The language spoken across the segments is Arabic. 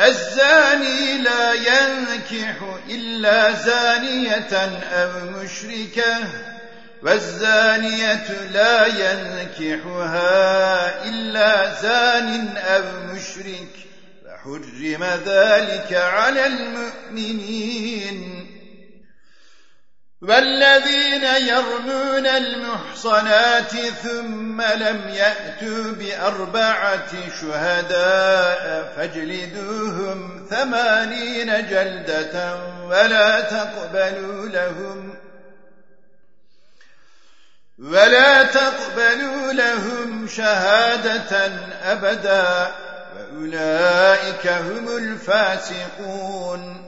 الزاني لا ينكح إلا زانية أو مشركة والزانية لا ينكحها إلا زان أو مشرك فحرم ذلك على المؤمنين. والذين يرمون المحصنات ثم لم يأتوا بأربعة شهداء فاجلدوهم ثمانين جلدة ولا تقبلوا لهم ولا تقبلوا لهم شهادة أبدا وأولئك هم الفاسقون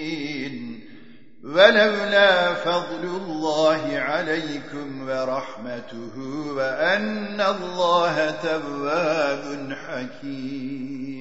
ولولا فضل الله عليكم ورحمته وأن الله تواب حكيم.